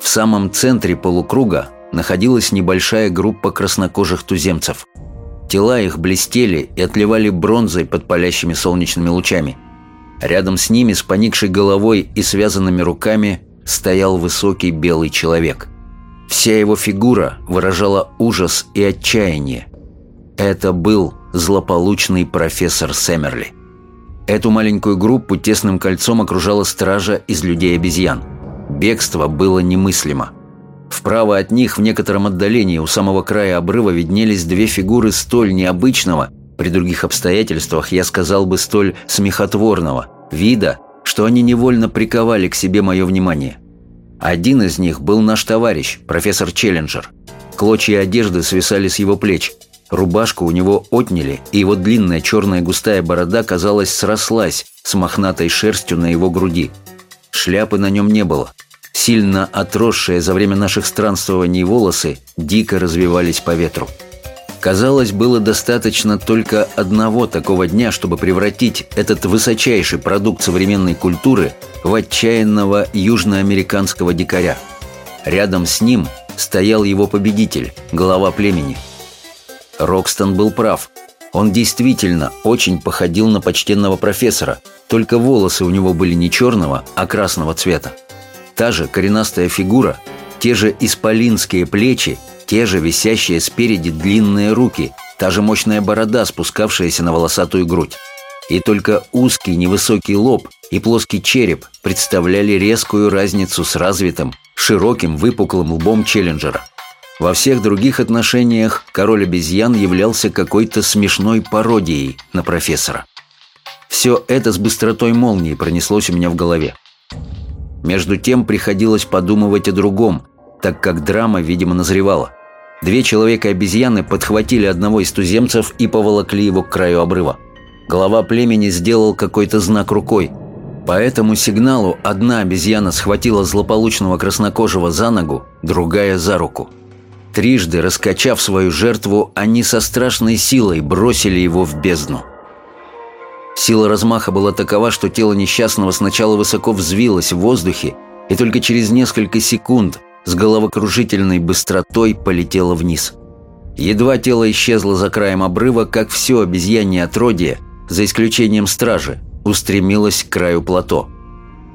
В самом центре полукруга находилась небольшая группа краснокожих туземцев – Тела их блестели и отливали бронзой под палящими солнечными лучами. Рядом с ними, с поникшей головой и связанными руками, стоял высокий белый человек. Вся его фигура выражала ужас и отчаяние. Это был злополучный профессор Сэмерли. Эту маленькую группу тесным кольцом окружала стража из людей-обезьян. Бегство было немыслимо. Вправо от них, в некотором отдалении, у самого края обрыва виднелись две фигуры столь необычного, при других обстоятельствах я сказал бы столь смехотворного, вида, что они невольно приковали к себе мое внимание. Один из них был наш товарищ, профессор Челленджер. Клочья одежды свисали с его плеч. Рубашку у него отняли, и его длинная черная густая борода, казалось, срослась с мохнатой шерстью на его груди. Шляпы на нем не было – Сильно отросшие за время наших странствований волосы дико развивались по ветру. Казалось, было достаточно только одного такого дня, чтобы превратить этот высочайший продукт современной культуры в отчаянного южноамериканского дикаря. Рядом с ним стоял его победитель, глава племени. Рокстон был прав. Он действительно очень походил на почтенного профессора, только волосы у него были не черного, а красного цвета. Та же коренастая фигура, те же исполинские плечи, те же висящие спереди длинные руки, та же мощная борода, спускавшаяся на волосатую грудь. И только узкий невысокий лоб и плоский череп представляли резкую разницу с развитым, широким выпуклым лбом Челленджера. Во всех других отношениях король обезьян являлся какой-то смешной пародией на профессора. Все это с быстротой молнии пронеслось у меня в голове. Между тем приходилось подумывать о другом, так как драма, видимо, назревала. Две человека-обезьяны подхватили одного из туземцев и поволокли его к краю обрыва. Глава племени сделал какой-то знак рукой. По этому сигналу одна обезьяна схватила злополучного краснокожего за ногу, другая за руку. Трижды раскачав свою жертву, они со страшной силой бросили его в бездну. Сила размаха была такова, что тело несчастного сначала высоко взвилось в воздухе и только через несколько секунд с головокружительной быстротой полетело вниз. Едва тело исчезло за краем обрыва, как все обезьянье отродье, за исключением стражи, устремилось к краю плато.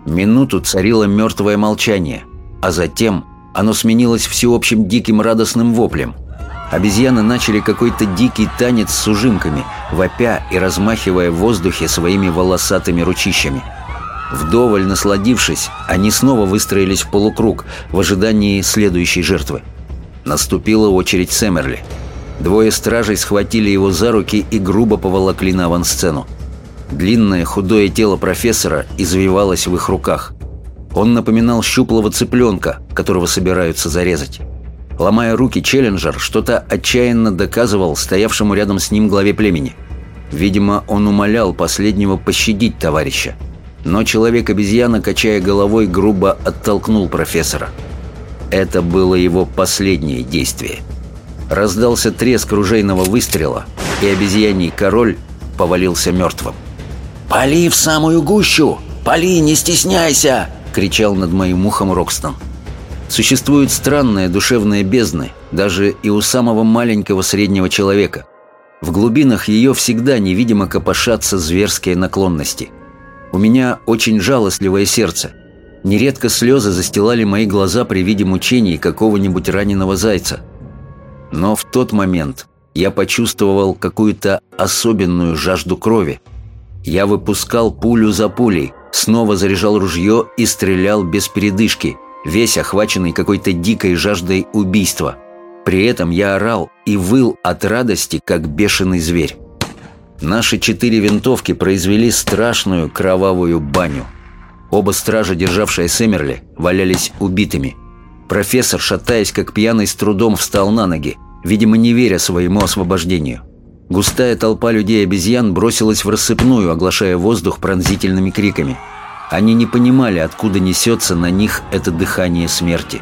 Минуту царило мертвое молчание, а затем оно сменилось всеобщим диким радостным воплем. Обезьяны начали какой-то дикий танец с ужимками, вопя и размахивая в воздухе своими волосатыми ручищами. Вдоволь насладившись, они снова выстроились в полукруг в ожидании следующей жертвы. Наступила очередь Сэмерли. Двое стражей схватили его за руки и грубо поволокли на авансцену. Длинное худое тело профессора извивалось в их руках. Он напоминал щуплого цыпленка, которого собираются зарезать. Ломая руки, Челленджер что-то отчаянно доказывал стоявшему рядом с ним главе племени. Видимо, он умолял последнего пощадить товарища. Но человек-обезьяна, качая головой, грубо оттолкнул профессора. Это было его последнее действие. Раздался треск ружейного выстрела, и обезьяний король повалился мертвым. «Пали в самую гущу! Пали, не стесняйся!» — кричал над моим ухом Рокстон. Существует странная душевная бездна, даже и у самого маленького среднего человека. В глубинах ее всегда невидимо копошатся зверские наклонности. У меня очень жалостливое сердце. Нередко слезы застилали мои глаза при виде мучений какого-нибудь раненого зайца. Но в тот момент я почувствовал какую-то особенную жажду крови – я выпускал пулю за пулей, снова заряжал ружье и стрелял без передышки, весь охваченный какой-то дикой жаждой убийства. При этом я орал и выл от радости, как бешеный зверь. Наши четыре винтовки произвели страшную кровавую баню. Оба стража, державшие Сэмерли, валялись убитыми. Профессор, шатаясь как пьяный, с трудом встал на ноги, видимо, не веря своему освобождению. Густая толпа людей-обезьян бросилась в рассыпную, оглашая воздух пронзительными криками. Они не понимали, откуда несется на них это дыхание смерти.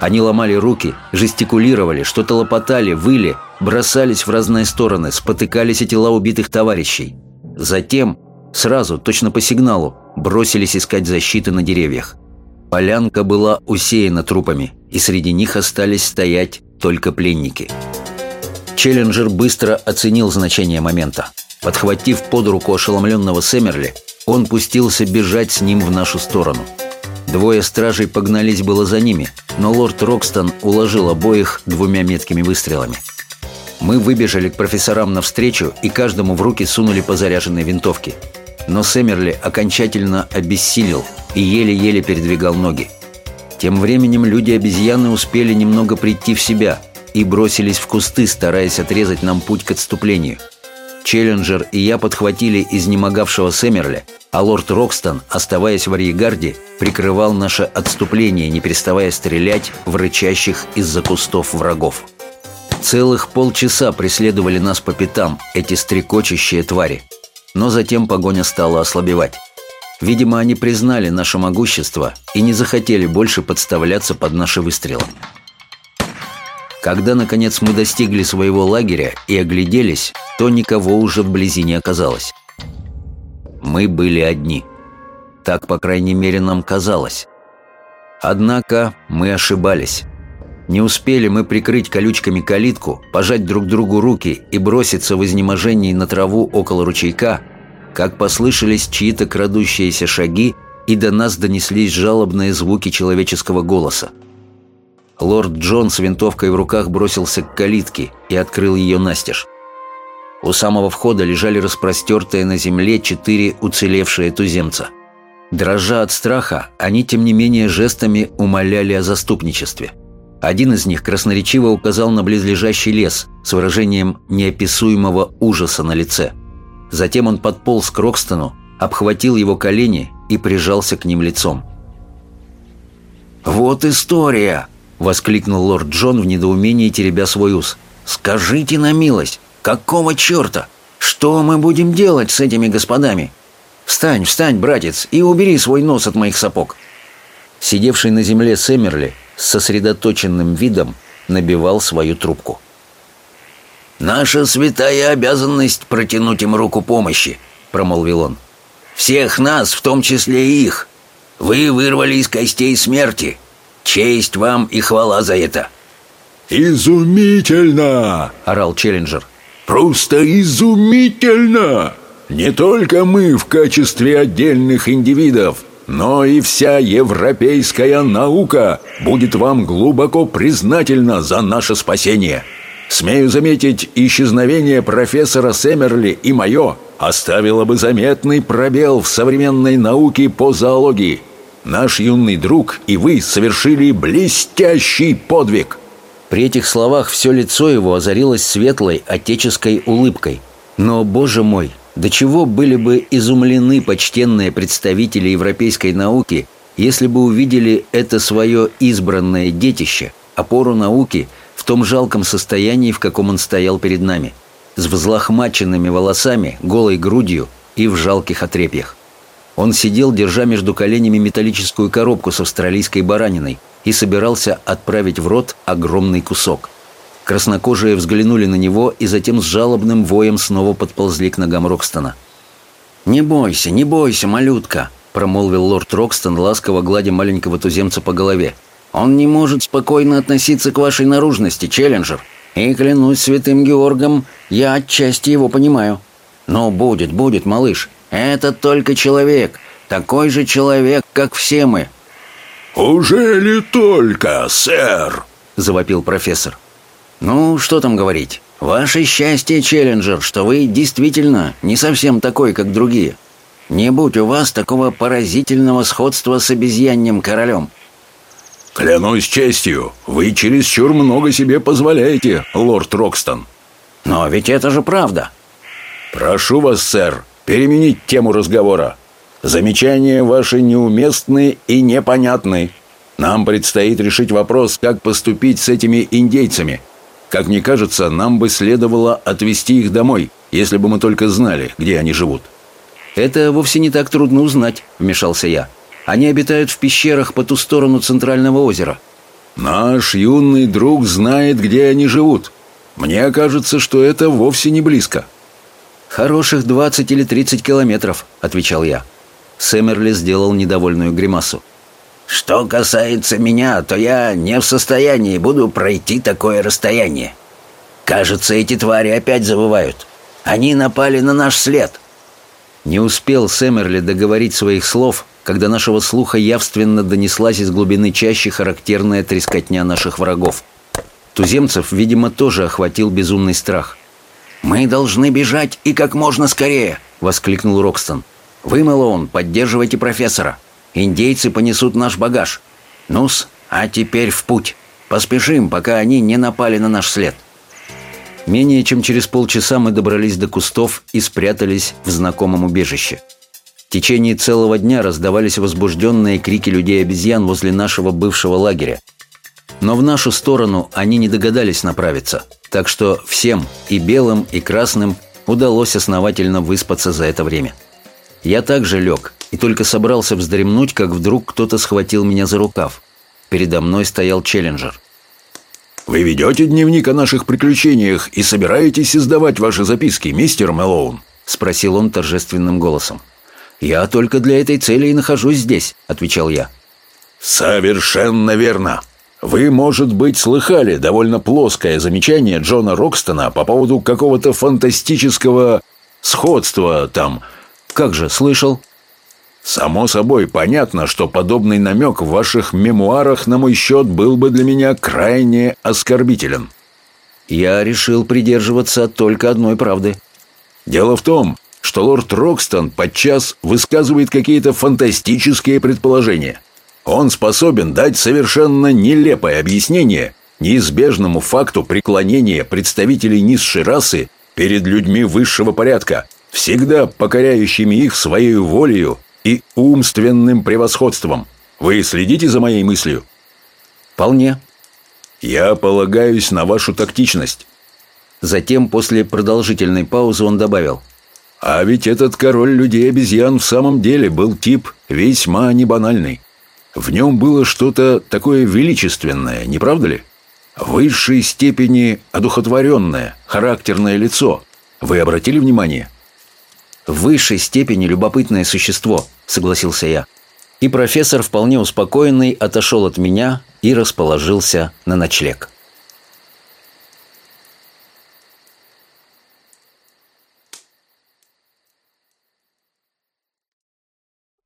Они ломали руки, жестикулировали, что-то лопотали, выли, бросались в разные стороны, спотыкались о тела убитых товарищей. Затем, сразу, точно по сигналу, бросились искать защиты на деревьях. Полянка была усеяна трупами, и среди них остались стоять только пленники. Челленджер быстро оценил значение момента. Подхватив под руку ошеломленного Сэмерли, он пустился бежать с ним в нашу сторону. Двое стражей погнались было за ними, но лорд Рокстон уложил обоих двумя меткими выстрелами. Мы выбежали к профессорам навстречу и каждому в руки сунули по заряженной винтовке. Но Сэмерли окончательно обессилел и еле-еле передвигал ноги. Тем временем люди-обезьяны успели немного прийти в себя – и бросились в кусты, стараясь отрезать нам путь к отступлению. Челленджер и я подхватили изнемогавшего Сэмерля, а лорд Рокстон, оставаясь в арьегарде, прикрывал наше отступление, не переставая стрелять в рычащих из-за кустов врагов. Целых полчаса преследовали нас по пятам эти стрекочущие твари, но затем погоня стала ослабевать. Видимо, они признали наше могущество и не захотели больше подставляться под наши выстрелы. Когда, наконец, мы достигли своего лагеря и огляделись, то никого уже вблизи не оказалось. Мы были одни. Так, по крайней мере, нам казалось. Однако мы ошибались. Не успели мы прикрыть колючками калитку, пожать друг другу руки и броситься в изнеможении на траву около ручейка, как послышались чьи-то крадущиеся шаги, и до нас донеслись жалобные звуки человеческого голоса. Лорд Джон с винтовкой в руках бросился к калитке и открыл ее настежь. У самого входа лежали распростертые на земле четыре уцелевшие туземца. Дрожа от страха, они, тем не менее, жестами умоляли о заступничестве. Один из них красноречиво указал на близлежащий лес с выражением неописуемого ужаса на лице. Затем он подполз к Рокстону, обхватил его колени и прижался к ним лицом. «Вот история!» — воскликнул лорд Джон в недоумении, теребя свой ус. «Скажите на милость, какого черта? Что мы будем делать с этими господами? Встань, встань, братец, и убери свой нос от моих сапог!» Сидевший на земле Сэмерли с сосредоточенным видом набивал свою трубку. «Наша святая обязанность протянуть им руку помощи», — промолвил он. «Всех нас, в том числе и их. Вы вырвали из костей смерти, Честь вам и хвала за это!» «Изумительно!» – орал Челленджер. «Просто изумительно! Не только мы в качестве отдельных индивидов, но и вся европейская наука будет вам глубоко признательна за наше спасение. Смею заметить, исчезновение профессора Сэмерли и мое оставило бы заметный пробел в современной науке по зоологии. Наш юный друг и вы совершили блестящий подвиг». При этих словах все лицо его озарилось светлой отеческой улыбкой. Но, боже мой, до чего были бы изумлены почтенные представители европейской науки, если бы увидели это свое избранное детище, опору науки, в том жалком состоянии, в каком он стоял перед нами, с взлохмаченными волосами, голой грудью и в жалких отрепьях. Он сидел, держа между коленями металлическую коробку с австралийской бараниной и собирался отправить в рот огромный кусок. Краснокожие взглянули на него и затем с жалобным воем снова подползли к ногам Рокстона. «Не бойся, не бойся, малютка!» – промолвил лорд Рокстон, ласково гладя маленького туземца по голове. «Он не может спокойно относиться к вашей наружности, Челленджер. И, клянусь святым Георгом, я отчасти его понимаю. Но будет, будет, малыш. Это только человек, такой же человек, как все мы». «Уже ли только, сэр?» – завопил профессор. «Ну, что там говорить? Ваше счастье, Челленджер, что вы действительно не совсем такой, как другие. Не будь у вас такого поразительного сходства с обезьяньем королем». «Клянусь честью, вы чересчур много себе позволяете, лорд Рокстон». «Но ведь это же правда». «Прошу вас, сэр, переменить тему разговора. Замечания ваши неуместны и непонятны. Нам предстоит решить вопрос, как поступить с этими индейцами. Как мне кажется, нам бы следовало отвезти их домой, если бы мы только знали, где они живут». «Это вовсе не так трудно узнать», — вмешался я. «Они обитают в пещерах по ту сторону центрального озера». «Наш юный друг знает, где они живут. Мне кажется, что это вовсе не близко». «Хороших 20 или 30 километров», — отвечал я. Сэмерли сделал недовольную гримасу. «Что касается меня, то я не в состоянии буду пройти такое расстояние. Кажется, эти твари опять завывают. Они напали на наш след». Не успел Сэмерли договорить своих слов, когда нашего слуха явственно донеслась из глубины чащи характерная трескотня наших врагов. Туземцев, видимо, тоже охватил безумный страх. «Мы должны бежать и как можно скорее!» — воскликнул Рокстон. «Вы, Мэлоун, поддерживайте профессора. Индейцы понесут наш багаж. Нус, а теперь в путь. Поспешим, пока они не напали на наш след». Менее чем через полчаса мы добрались до кустов и спрятались в знакомом убежище. В течение целого дня раздавались возбужденные крики людей-обезьян возле нашего бывшего лагеря. Но в нашу сторону они не догадались направиться, так что всем, и белым, и красным, удалось основательно выспаться за это время. Я также лег и только собрался вздремнуть, как вдруг кто-то схватил меня за рукав. Передо мной стоял челленджер. «Вы ведете дневник о наших приключениях и собираетесь издавать ваши записки, мистер Мэлоун?» — спросил он торжественным голосом. «Я только для этой цели и нахожусь здесь», — отвечал я. «Совершенно верно. Вы, может быть, слыхали довольно плоское замечание Джона Рокстона по поводу какого-то фантастического сходства там. Как же, слышал?» Само собой, понятно, что подобный намек в ваших мемуарах на мой счет был бы для меня крайне оскорбителен. Я решил придерживаться только одной правды. Дело в том, что лорд Рокстон подчас высказывает какие-то фантастические предположения. Он способен дать совершенно нелепое объяснение неизбежному факту преклонения представителей низшей расы перед людьми высшего порядка, всегда покоряющими их своей волею и умственным превосходством. Вы следите за моей мыслью? Вполне. Я полагаюсь на вашу тактичность. Затем, после продолжительной паузы, он добавил. А ведь этот король людей-обезьян в самом деле был тип весьма небанальный. В нем было что-то такое величественное, не правда ли? В высшей степени одухотворенное, характерное лицо. Вы обратили внимание? В высшей степени любопытное существо, согласился я. И профессор, вполне успокоенный, отошел от меня и расположился на ночлег.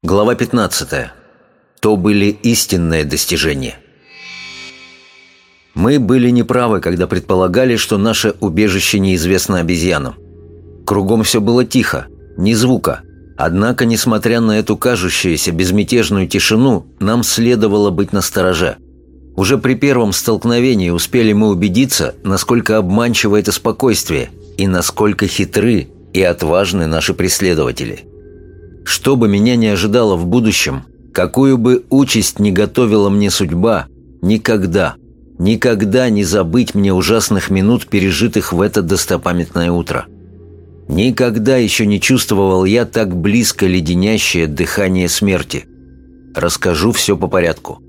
Глава 15. То были истинные достижения. Мы были неправы, когда предполагали, что наше убежище неизвестно обезьянам. Кругом все было тихо, ни звука. Однако, несмотря на эту кажущуюся безмятежную тишину, нам следовало быть настороже. Уже при первом столкновении успели мы убедиться, насколько обманчиво это спокойствие и насколько хитры и отважны наши преследователи. Что бы меня не ожидало в будущем, какую бы участь не готовила мне судьба, никогда, никогда не забыть мне ужасных минут, пережитых в это достопамятное утро. Никогда еще не чувствовал я так близко леденящее дыхание смерти. Расскажу все по порядку.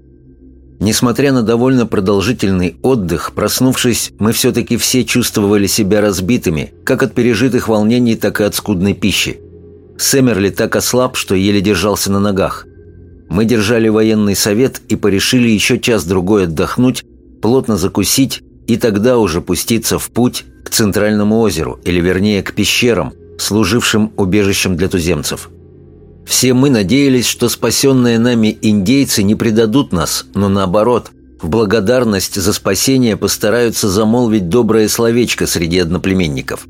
Несмотря на довольно продолжительный отдых, проснувшись, мы все-таки все чувствовали себя разбитыми, как от пережитых волнений, так и от скудной пищи. Сэмерли так ослаб, что еле держался на ногах. Мы держали военный совет и порешили еще час-другой отдохнуть, плотно закусить и тогда уже пуститься в путь к центральному озеру, или вернее к пещерам, служившим убежищем для туземцев. Все мы надеялись, что спасенные нами индейцы не предадут нас, но наоборот, в благодарность за спасение постараются замолвить доброе словечко среди одноплеменников.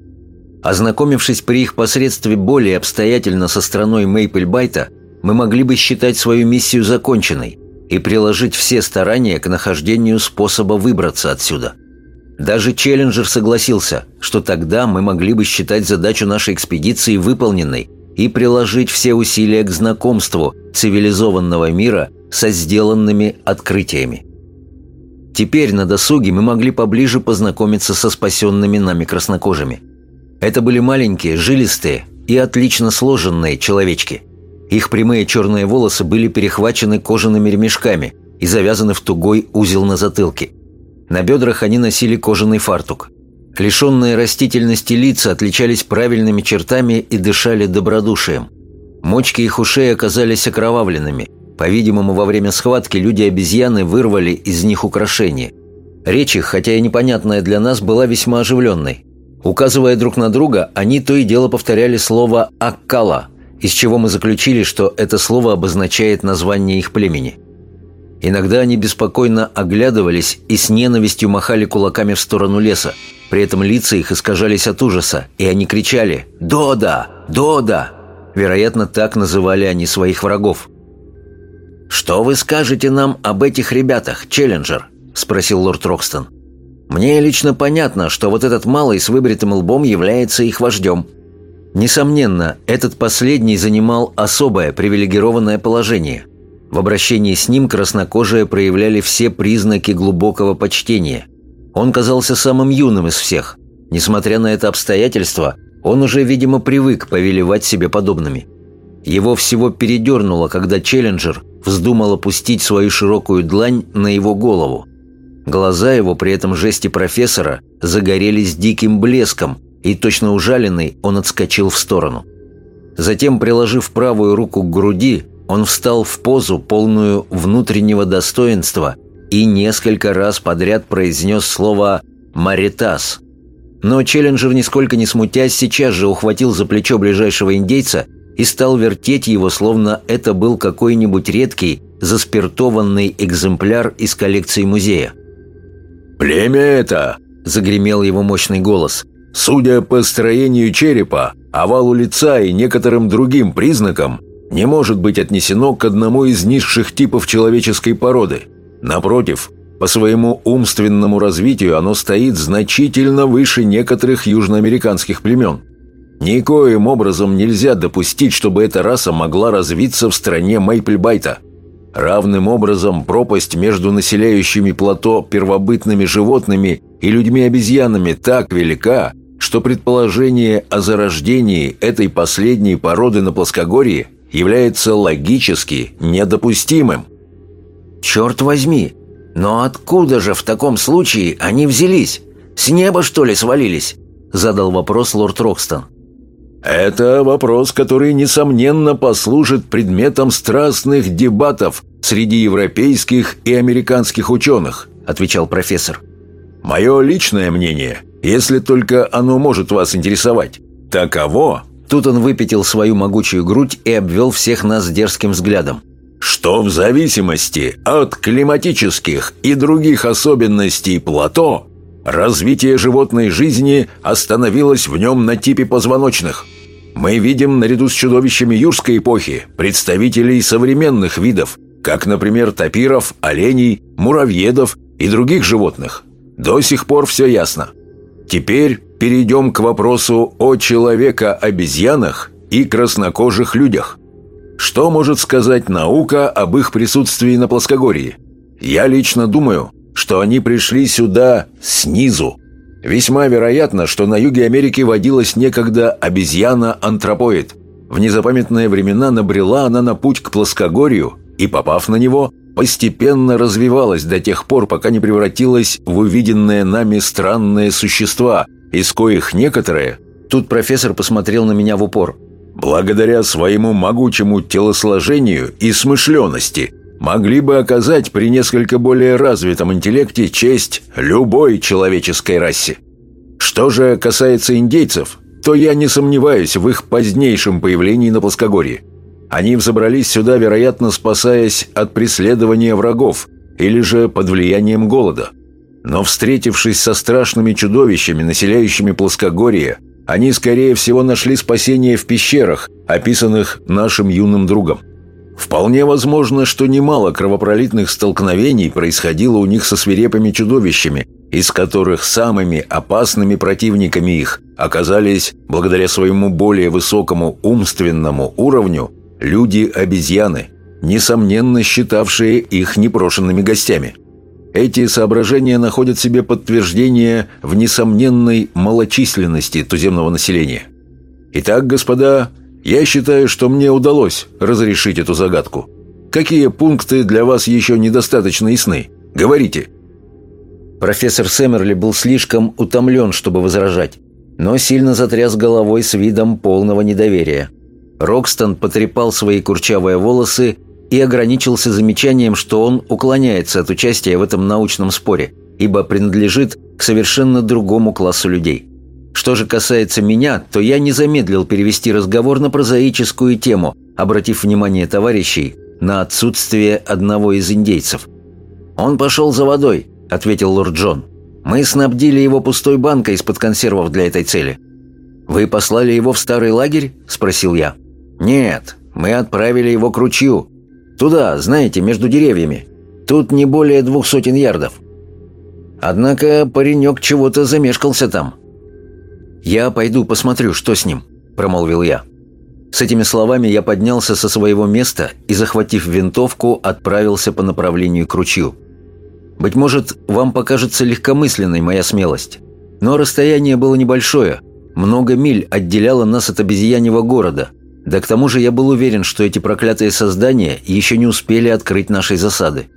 Ознакомившись при их посредстве более обстоятельно со страной Мейпельбайта, мы могли бы считать свою миссию законченной и приложить все старания к нахождению способа выбраться отсюда. Даже Челленджер согласился, что тогда мы могли бы считать задачу нашей экспедиции выполненной и приложить все усилия к знакомству цивилизованного мира со сделанными открытиями. Теперь на досуге мы могли поближе познакомиться со спасенными нами краснокожими. Это были маленькие, жилистые и отлично сложенные человечки. Их прямые черные волосы были перехвачены кожаными ремешками и завязаны в тугой узел на затылке. На бедрах они носили кожаный фартук. Лишенные растительности лица отличались правильными чертами и дышали добродушием. Мочки их ушей оказались окровавленными. По-видимому, во время схватки люди-обезьяны вырвали из них украшения. Речь их, хотя и непонятная для нас, была весьма оживленной. Указывая друг на друга, они то и дело повторяли слово «аккала», из чего мы заключили, что это слово обозначает название их племени. Иногда они беспокойно оглядывались и с ненавистью махали кулаками в сторону леса. При этом лица их искажались от ужаса, и они кричали «Дода! Дода!». Вероятно, так называли они своих врагов. «Что вы скажете нам об этих ребятах, Челленджер?» – спросил лорд Рокстон. «Мне лично понятно, что вот этот малый с выбритым лбом является их вождем». Несомненно, этот последний занимал особое привилегированное положение – в обращении с ним краснокожие проявляли все признаки глубокого почтения. Он казался самым юным из всех. Несмотря на это обстоятельство, он уже, видимо, привык повелевать себе подобными. Его всего передернуло, когда Челленджер вздумал опустить свою широкую длань на его голову. Глаза его при этом жесте профессора загорелись диким блеском, и точно ужаленный он отскочил в сторону. Затем, приложив правую руку к груди, он встал в позу, полную внутреннего достоинства, и несколько раз подряд произнес слово «маритас». Но Челленджер, нисколько не смутясь, сейчас же ухватил за плечо ближайшего индейца и стал вертеть его, словно это был какой-нибудь редкий, заспиртованный экземпляр из коллекции музея. «Племя это!» – загремел его мощный голос. «Судя по строению черепа, овалу лица и некоторым другим признакам, не может быть отнесено к одному из низших типов человеческой породы. Напротив, по своему умственному развитию оно стоит значительно выше некоторых южноамериканских племен. Никоим образом нельзя допустить, чтобы эта раса могла развиться в стране Мейпльбайта. Равным образом пропасть между населяющими плато первобытными животными и людьми-обезьянами так велика, что предположение о зарождении этой последней породы на плоскогорье является логически недопустимым. Черт возьми, но откуда же в таком случае они взялись? С неба, что ли, свалились? Задал вопрос лорд Рокстон. Это вопрос, который, несомненно, послужит предметом страстных дебатов среди европейских и американских ученых, отвечал профессор. Мое личное мнение, если только оно может вас интересовать, таково, Тут он выпятил свою могучую грудь и обвел всех нас дерзким взглядом. Что в зависимости от климатических и других особенностей плато, развитие животной жизни остановилось в нем на типе позвоночных. Мы видим наряду с чудовищами юрской эпохи представителей современных видов, как, например, тапиров, оленей, муравьедов и других животных. До сих пор все ясно. Теперь перейдем к вопросу о человека-обезьянах и краснокожих людях. Что может сказать наука об их присутствии на плоскогорье? Я лично думаю, что они пришли сюда снизу. Весьма вероятно, что на юге Америки водилась некогда обезьяна-антропоид. В незапамятные времена набрела она на путь к плоскогорью и, попав на него, постепенно развивалась до тех пор, пока не превратилась в увиденные нами странные существа, из коих некоторые... Тут профессор посмотрел на меня в упор. Благодаря своему могучему телосложению и смышленности могли бы оказать при несколько более развитом интеллекте честь любой человеческой расе. Что же касается индейцев, то я не сомневаюсь в их позднейшем появлении на плоскогорье. Они взобрались сюда, вероятно, спасаясь от преследования врагов или же под влиянием голода. Но встретившись со страшными чудовищами, населяющими плоскогорье, они, скорее всего, нашли спасение в пещерах, описанных нашим юным другом. Вполне возможно, что немало кровопролитных столкновений происходило у них со свирепыми чудовищами, из которых самыми опасными противниками их оказались, благодаря своему более высокому умственному уровню, люди-обезьяны, несомненно считавшие их непрошенными гостями. Эти соображения находят себе подтверждение в несомненной малочисленности туземного населения. Итак, господа, я считаю, что мне удалось разрешить эту загадку. Какие пункты для вас еще недостаточно ясны? Говорите. Профессор Сэмерли был слишком утомлен, чтобы возражать, но сильно затряс головой с видом полного недоверия. Рокстон потрепал свои курчавые волосы и ограничился замечанием, что он уклоняется от участия в этом научном споре, ибо принадлежит к совершенно другому классу людей. Что же касается меня, то я не замедлил перевести разговор на прозаическую тему, обратив внимание товарищей на отсутствие одного из индейцев. «Он пошел за водой», — ответил лорд Джон. «Мы снабдили его пустой банкой из-под консервов для этой цели». «Вы послали его в старый лагерь?» — спросил я. «Нет, мы отправили его к ручью. Туда, знаете, между деревьями. Тут не более двух сотен ярдов. Однако паренек чего-то замешкался там». «Я пойду посмотрю, что с ним», — промолвил я. С этими словами я поднялся со своего места и, захватив винтовку, отправился по направлению к ручью. Быть может, вам покажется легкомысленной моя смелость. Но расстояние было небольшое. Много миль отделяло нас от обезьяньего города — да к тому же я был уверен, что эти проклятые создания еще не успели открыть нашей засады.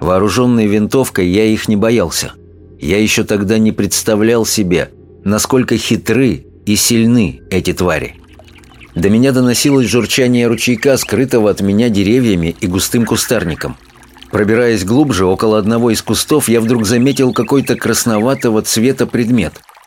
Вооруженной винтовкой я их не боялся. Я еще тогда не представлял себе, насколько хитры и сильны эти твари. До меня доносилось журчание ручейка, скрытого от меня деревьями и густым кустарником. Пробираясь глубже, около одного из кустов, я вдруг заметил какой-то красноватого цвета предмет –